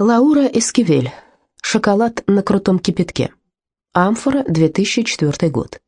Лаура Эскивель. Шоколад на крутом кипятке. Амфора, 2004 год.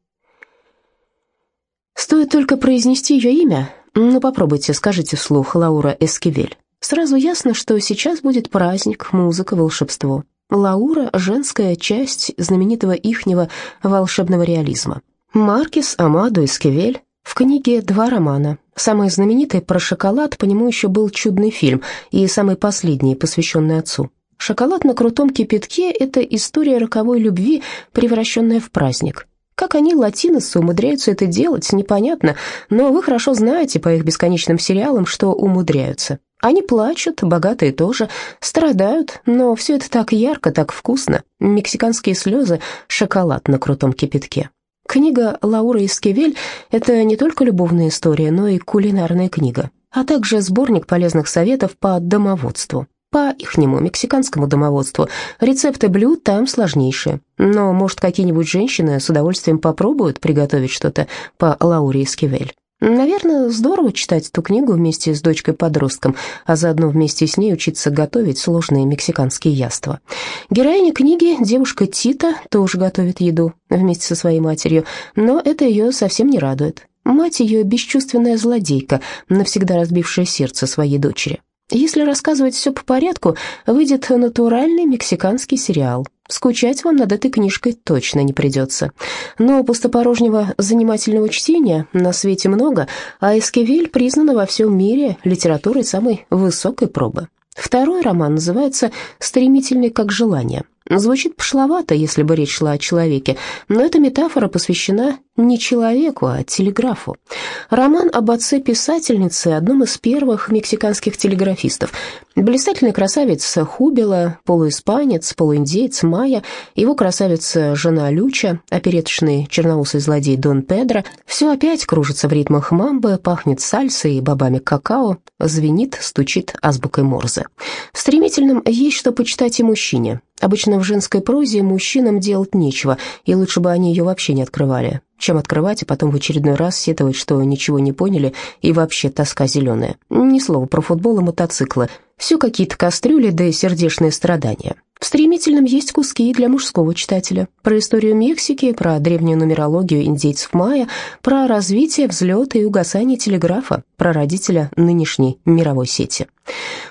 Стоит только произнести ее имя, ну попробуйте, скажите вслух Лаура Эскивель. Сразу ясно, что сейчас будет праздник, музыка, волшебство. Лаура – женская часть знаменитого ихнего волшебного реализма. Маркис Амадо Эскивель в книге два романа. Самый знаменитый про шоколад, по нему еще был чудный фильм, и самый последний, посвященный отцу. Шоколад на крутом кипятке – это история роковой любви, превращенная в праздник. Как они, латиносы, умудряются это делать, непонятно, но вы хорошо знаете по их бесконечным сериалам, что умудряются. Они плачут, богатые тоже, страдают, но все это так ярко, так вкусно. Мексиканские слезы – шоколад на крутом кипятке. Книга Лауры Искивель – это не только любовная история, но и кулинарная книга, а также сборник полезных советов по домоводству. По ихнему мексиканскому домоводству рецепты блюд там сложнейшие. Но, может, какие-нибудь женщины с удовольствием попробуют приготовить что-то по Лауре Искивель. Наверное, здорово читать эту книгу вместе с дочкой-подростком, а заодно вместе с ней учиться готовить сложные мексиканские яства. Героиня книги, девушка Тита, тоже готовит еду вместе со своей матерью, но это ее совсем не радует. Мать ее бесчувственная злодейка, навсегда разбившая сердце своей дочери. Если рассказывать все по порядку, выйдет натуральный мексиканский сериал. Скучать вам над этой книжкой точно не придется. Но пустопорожнего занимательного чтения на свете много, а Эскивиль признана во всем мире литературой самой высокой пробы. Второй роман называется «Стремительный как желание». Звучит пошловато, если бы речь шла о человеке, но эта метафора посвящена не человеку, а телеграфу. Роман об отце писательницы, одном из первых мексиканских телеграфистов. Блистательный красавец Хубила, полуиспанец, полуиндеец Майя, его красавица жена Люча, опереточный черноусый злодей Дон Педро. Все опять кружится в ритмах мамбы, пахнет сальсой и бобами какао, звенит, стучит азбукой Морзе. В стремительном есть что почитать и мужчине. Обычно в женской прозе мужчинам делать нечего, и лучше бы они ее вообще не открывали, чем открывать, а потом в очередной раз сетовать, что ничего не поняли и вообще тоска зеленая. Ни слова про футбол и мотоциклы. Все какие-то кастрюли, да и сердечные страдания. В «Стремительном» есть куски для мужского читателя. Про историю Мексики, про древнюю нумерологию индейцев майя, про развитие, взлет и угасание телеграфа, про родителя нынешней мировой сети.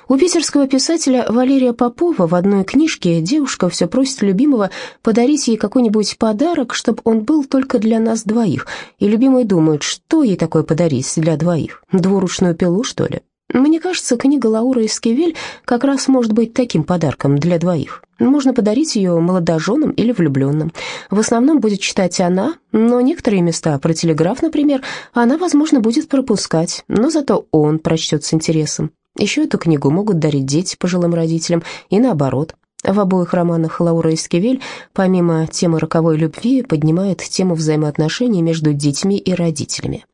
У питерского писателя Валерия Попова в одной книжке девушка все просит любимого подарить ей какой-нибудь подарок, чтобы он был только для нас двоих. И любимый думает, что ей такое подарить для двоих? Двуручную пилу, что ли? Мне кажется, книга Лауры Эскивель как раз может быть таким подарком для двоих. Можно подарить ее молодоженам или влюбленным. В основном будет читать она, но некоторые места, про телеграф, например, она, возможно, будет пропускать, но зато он прочтет с интересом. Еще эту книгу могут дарить дети пожилым родителям и наоборот. В обоих романах Лаура Эскивель, помимо темы роковой любви, поднимает тему взаимоотношений между детьми и родителями.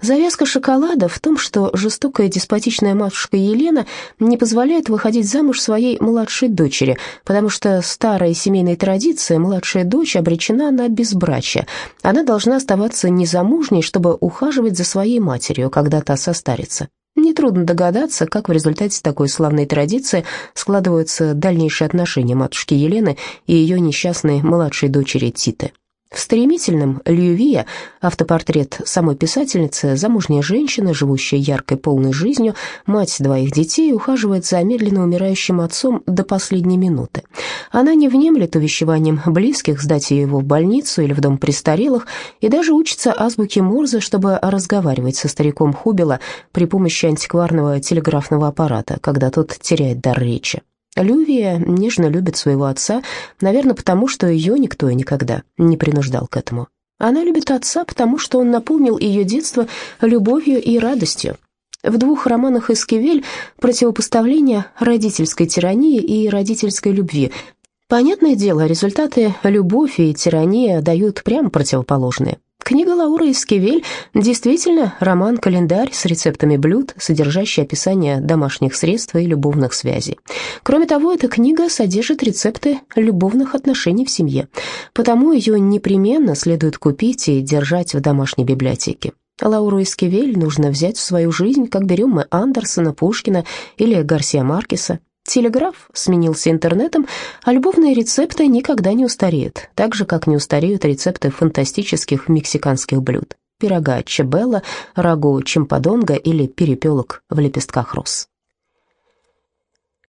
Завязка шоколада в том, что жестокая деспотичная матушка Елена не позволяет выходить замуж своей младшей дочери, потому что старая семейная традиция младшая дочь обречена на безбрачие. Она должна оставаться незамужней, чтобы ухаживать за своей матерью, когда та состарится. Нетрудно догадаться, как в результате такой славной традиции складываются дальнейшие отношения матушки Елены и ее несчастной младшей дочери Титы. В стремительном «Льювия» автопортрет самой писательницы, замужняя женщина, живущая яркой полной жизнью, мать двоих детей, ухаживает за медленно умирающим отцом до последней минуты. Она не внемлет увещеванием близких сдать его в больницу или в дом престарелых и даже учится азбуке Морзе, чтобы разговаривать со стариком Хубила при помощи антикварного телеграфного аппарата, когда тот теряет дар речи. Лювия нежно любит своего отца, наверное, потому что ее никто и никогда не принуждал к этому. Она любит отца, потому что он наполнил ее детство любовью и радостью. В двух романах Эскивель противопоставление родительской тирании и родительской любви. Понятное дело, результаты любовь и тирания дают прямо противоположные. Книга Лауры Искивель действительно роман-календарь с рецептами блюд, содержащий описание домашних средств и любовных связей. Кроме того, эта книга содержит рецепты любовных отношений в семье, потому ее непременно следует купить и держать в домашней библиотеке. Лауру Искивель нужно взять в свою жизнь, как берем мы Андерсона, Пушкина или Гарсия Маркеса. Телеграф сменился интернетом, а любовные рецепты никогда не устареют, так же, как не устареют рецепты фантастических мексиканских блюд. Пирога чебелла, рагу чемпадонга или перепелок в лепестках роз.